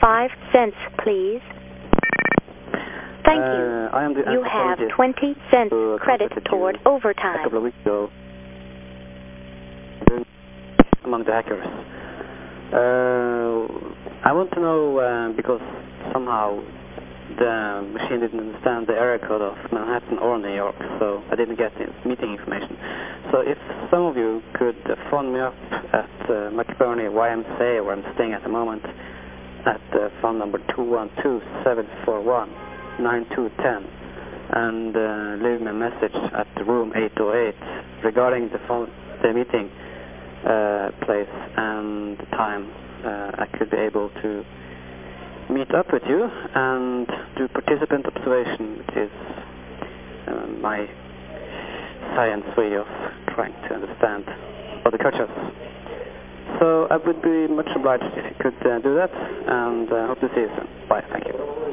five cents, please. Thank Uh, you. I am the You have 20 cents who credit toward you a overtime. couple of weeks ago among the hackers. Uh, I want to know uh, because somehow the machine didn't understand the area code of Manhattan or New York, so I didn't get the meeting information. So if some of you could uh, phone me up at uh, McBurney YMCA, where I'm staying at the moment, at uh, phone number 212-741-9210, and uh, leave me a message at room 808 regarding the phone, the meeting uh, place and time, uh, I could be able to meet up with you and do participant observation, which is my science way of trying to understand what occurs. So I would be much obliged if could do that, and uh, hope to see you soon. Bye. Thank you.